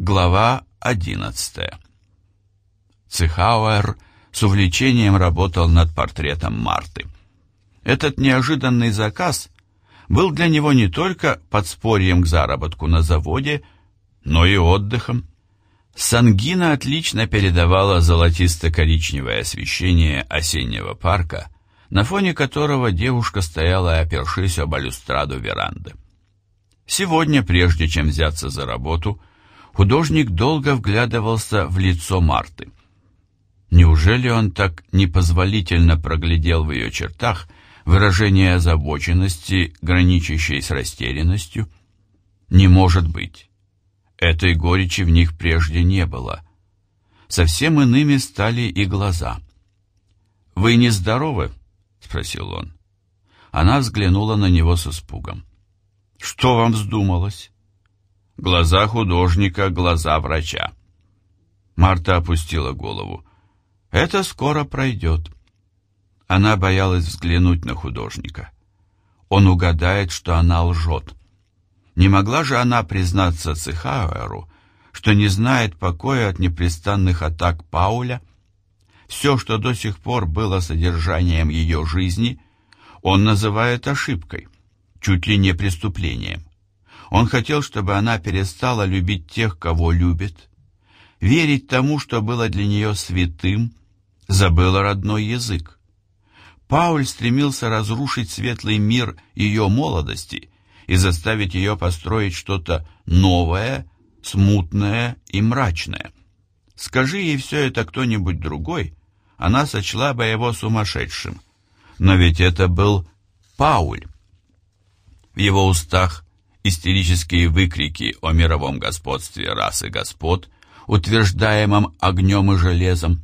Глава 11 Цехауэр с увлечением работал над портретом Марты. Этот неожиданный заказ был для него не только подспорьем к заработку на заводе, но и отдыхом. Сангина отлично передавала золотисто-коричневое освещение осеннего парка, на фоне которого девушка стояла, опершись об балюстраду веранды. Сегодня, прежде чем взяться за работу, художник долго вглядывался в лицо Марты. Неужели он так непозволительно проглядел в ее чертах выражение озабоченности, граничащей с растерянностью? Не может быть. Этой горечи в них прежде не было. Совсем иными стали и глаза. «Вы нездоровы?» — спросил он. Она взглянула на него с испугом. «Что вам вздумалось?» Глаза художника, глаза врача. Марта опустила голову. «Это скоро пройдет». Она боялась взглянуть на художника. Он угадает, что она лжет. Не могла же она признаться Цехауэру, что не знает покоя от непрестанных атак Пауля? Все, что до сих пор было содержанием ее жизни, он называет ошибкой, чуть ли не преступлением. Он хотел, чтобы она перестала любить тех, кого любит, верить тому, что было для нее святым, забыла родной язык. Пауль стремился разрушить светлый мир ее молодости и заставить ее построить что-то новое, смутное и мрачное. Скажи ей все это кто-нибудь другой, она сочла бы его сумасшедшим. Но ведь это был Пауль. В его устах истерические выкрики о мировом господстве расы господ, утверждаемом огнем и железом,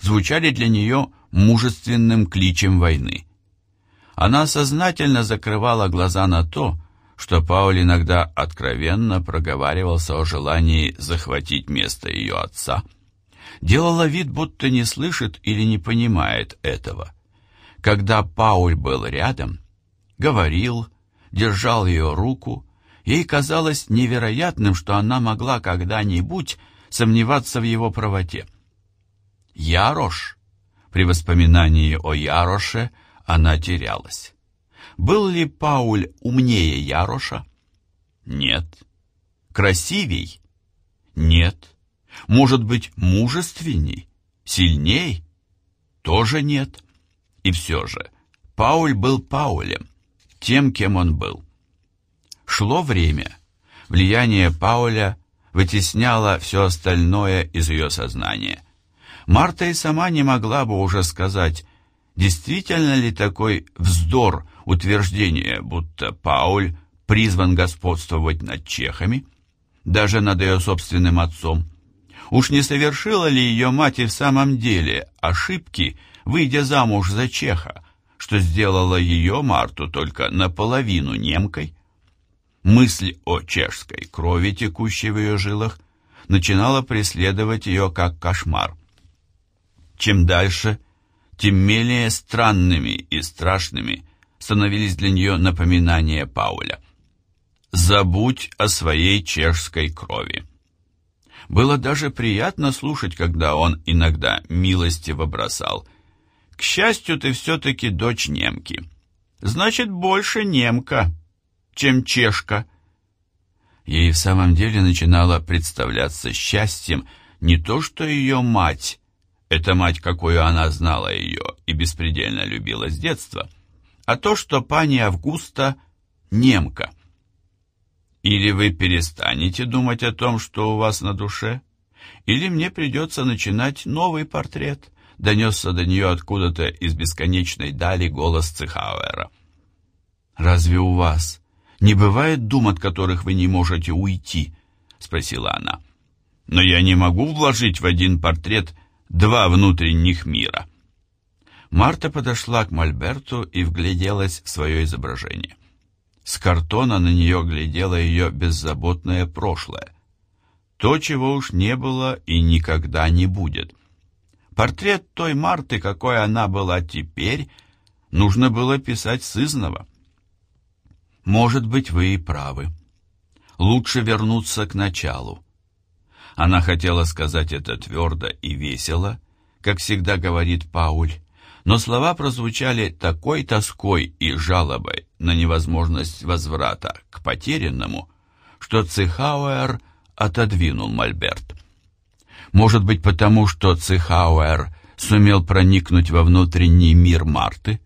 звучали для нее мужественным кличем войны. Она сознательно закрывала глаза на то, что Пауль иногда откровенно проговаривался о желании захватить место ее отца, делала вид, будто не слышит или не понимает этого. Когда Пауль был рядом, говорил, держал ее руку, ей казалось невероятным, что она могла когда-нибудь сомневаться в его правоте. Ярош. При воспоминании о Яроше она терялась. Был ли Пауль умнее Яроша? Нет. Красивей? Нет. Может быть, мужественней? Сильней? Тоже нет. И все же, Пауль был Паулем, тем, кем он был. Шло время. Влияние Пауля вытесняло все остальное из ее сознания. Марта и сама не могла бы уже сказать, действительно ли такой вздор утверждение, будто Пауль призван господствовать над чехами, даже над ее собственным отцом. Уж не совершила ли ее мать и в самом деле ошибки, выйдя замуж за чеха, что сделала ее, Марту, только наполовину немкой? Мысль о чешской крови, текущей в ее жилах, начинала преследовать ее как кошмар. Чем дальше, тем менее странными и страшными становились для нее напоминания Пауля. «Забудь о своей чешской крови». Было даже приятно слушать, когда он иногда милостиво бросал. «К счастью, ты все-таки дочь немки. Значит, больше немка, чем чешка». Ей в самом деле начинало представляться счастьем не то, что ее мать, эта мать, какую она знала ее и беспредельно любила с детства, — а то, что пани Августа немка. Или вы перестанете думать о том, что у вас на душе, или мне придется начинать новый портрет, донесся до нее откуда-то из бесконечной дали голос Цехауэра. «Разве у вас не бывает дум, от которых вы не можете уйти?» — спросила она. «Но я не могу вложить в один портрет два внутренних мира». Марта подошла к Мольберту и вгляделась в свое изображение. С картона на нее глядело ее беззаботное прошлое. То, чего уж не было и никогда не будет. Портрет той Марты, какой она была теперь, нужно было писать сызново. Может быть, вы и правы. Лучше вернуться к началу. Она хотела сказать это твердо и весело, как всегда говорит Пауль, но слова прозвучали такой тоской и жалобой на невозможность возврата к потерянному, что Цихауэр отодвинул Мольберт. Может быть, потому что Цихауэр сумел проникнуть во внутренний мир Марты,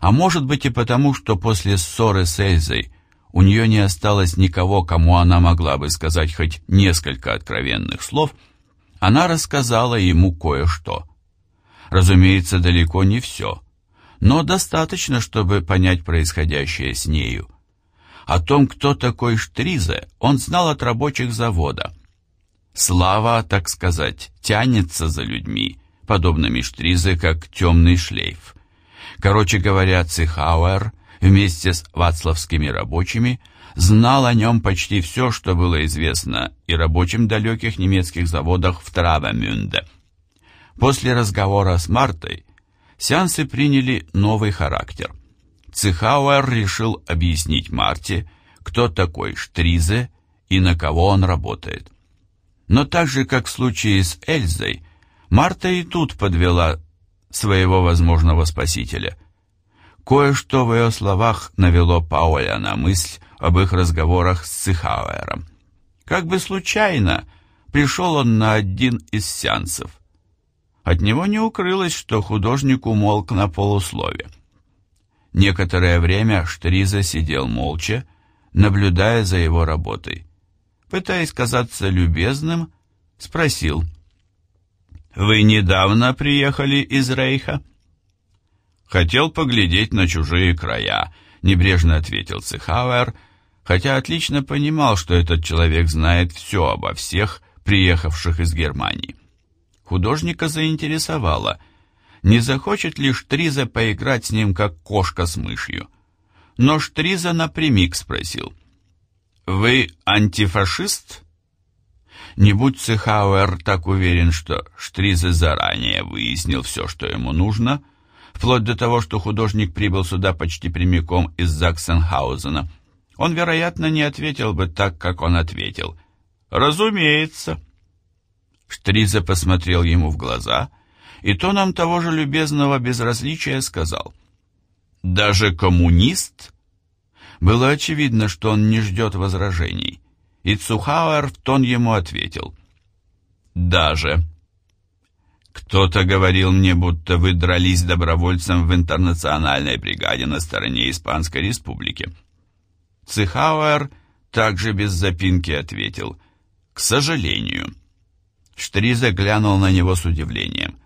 а может быть и потому, что после ссоры с Эльзой у нее не осталось никого, кому она могла бы сказать хоть несколько откровенных слов, она рассказала ему кое-что. Разумеется, далеко не все, но достаточно, чтобы понять происходящее с нею. О том, кто такой Штризе, он знал от рабочих завода. Слава, так сказать, тянется за людьми, подобными Штризе, как темный шлейф. Короче говоря, Цихауэр вместе с вацлавскими рабочими знал о нем почти все, что было известно и рабочим далеких немецких заводах в Травемюнде. После разговора с Мартой сеансы приняли новый характер. Цихауэр решил объяснить Марте, кто такой Штризе и на кого он работает. Но так же, как в случае с Эльзой, Марта и тут подвела своего возможного спасителя – Кое-что в ее словах навело Пауэля на мысль об их разговорах с Цихауэром. Как бы случайно пришел он на один из сеансов. От него не укрылось, что художник умолк на полуслове. Некоторое время Штриза сидел молча, наблюдая за его работой. Пытаясь казаться любезным, спросил, «Вы недавно приехали из Рейха?» «Хотел поглядеть на чужие края», — небрежно ответил Цехауэр, хотя отлично понимал, что этот человек знает все обо всех, приехавших из Германии. Художника заинтересовало, не захочет ли Штриза поиграть с ним, как кошка с мышью. Но Штриза напрямик спросил, «Вы антифашист?» Не будь Цехауэр так уверен, что Штриза заранее выяснил все, что ему нужно — вплоть до того, что художник прибыл сюда почти прямиком из Заксенхаузена. Он, вероятно, не ответил бы так, как он ответил. «Разумеется». Штриза посмотрел ему в глаза и тоном того же любезного безразличия сказал. «Даже коммунист?» Было очевидно, что он не ждет возражений, и Цухауэр в тон ему ответил. «Даже». Кто-то говорил мне, будто вы дрались добровольцем в интернациональной бригаде на стороне Испанской Республики. Цихауэр также без запинки ответил «К сожалению». Штриза глянул на него с удивлением.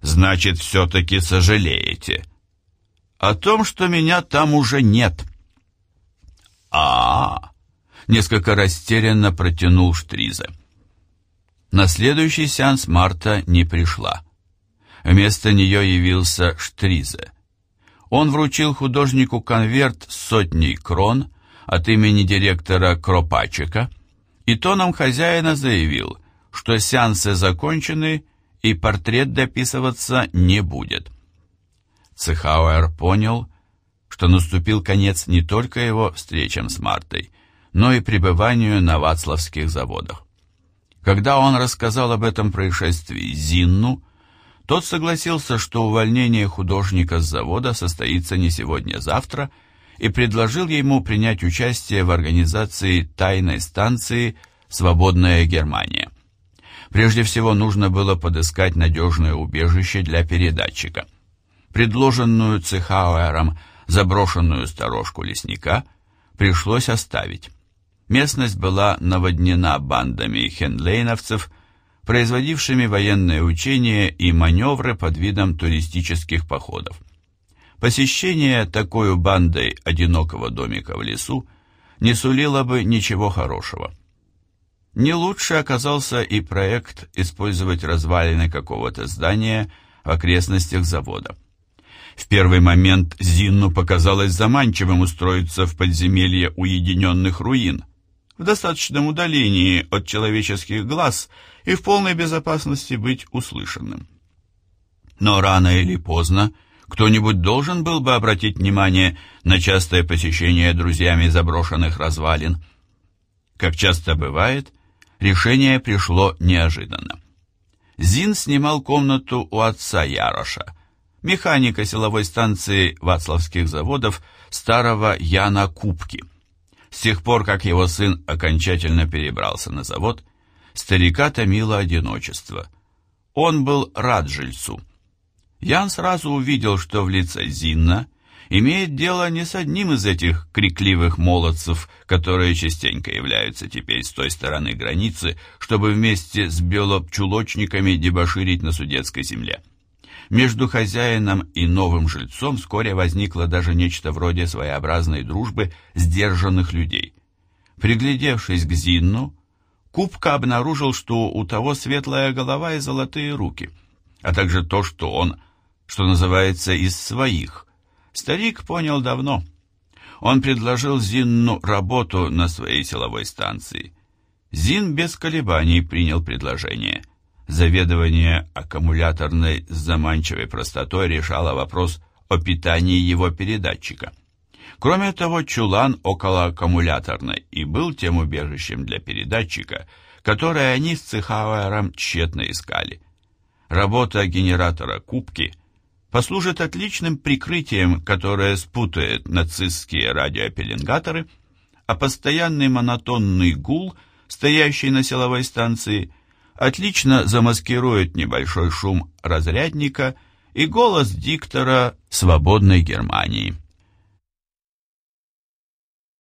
«Значит, все-таки сожалеете?» «О том, что меня там уже нет». «А-а-а!» Несколько растерянно протянул Штриза. На следующий сеанс Марта не пришла. Вместо нее явился Штризе. Он вручил художнику конверт с сотней крон от имени директора Кропачика и тоном хозяина заявил, что сеансы закончены и портрет дописываться не будет. Цехауэр понял, что наступил конец не только его встречам с Мартой, но и пребыванию на Вацлавских заводах. Когда он рассказал об этом происшествии Зинну, тот согласился, что увольнение художника с завода состоится не сегодня-завтра, и предложил ему принять участие в организации тайной станции «Свободная Германия». Прежде всего нужно было подыскать надежное убежище для передатчика. Предложенную Цехауэром заброшенную сторожку лесника пришлось оставить. Местность была наводнена бандами хенлейновцев, производившими военные учения и маневры под видом туристических походов. Посещение такой бандой одинокого домика в лесу не сулило бы ничего хорошего. Не лучше оказался и проект использовать развалины какого-то здания в окрестностях завода. В первый момент Зинну показалось заманчивым устроиться в подземелье уединенных руин – в достаточном удалении от человеческих глаз и в полной безопасности быть услышанным. Но рано или поздно кто-нибудь должен был бы обратить внимание на частое посещение друзьями заброшенных развалин. Как часто бывает, решение пришло неожиданно. Зин снимал комнату у отца Яроша, механика силовой станции Вацлавских заводов старого Яна Кубки. С тех пор, как его сын окончательно перебрался на завод, старика томило одиночество. Он был рад жильцу. Ян сразу увидел, что в лице Зинна имеет дело не с одним из этих крикливых молодцев, которые частенько являются теперь с той стороны границы, чтобы вместе с белопчулочниками дебоширить на судетской земле. Между хозяином и новым жильцом вскоре возникло даже нечто вроде своеобразной дружбы сдержанных людей. Приглядевшись к Зинну, Кубка обнаружил, что у того светлая голова и золотые руки, а также то, что он, что называется, из своих, Старик понял давно. Он предложил Зинну работу на своей силовой станции. Зин без колебаний принял предложение. Заведование аккумуляторной с заманчивой простотой решало вопрос о питании его передатчика. Кроме того, чулан около аккумуляторной и был тем убежищем для передатчика, которое они с Цехауэром тщетно искали. Работа генератора кубки – послужит отличным прикрытием, которое спутает нацистские радиопеленгаторы, а постоянный монотонный гул, стоящий на силовой станции, отлично замаскирует небольшой шум разрядника и голос диктора «Свободной Германии».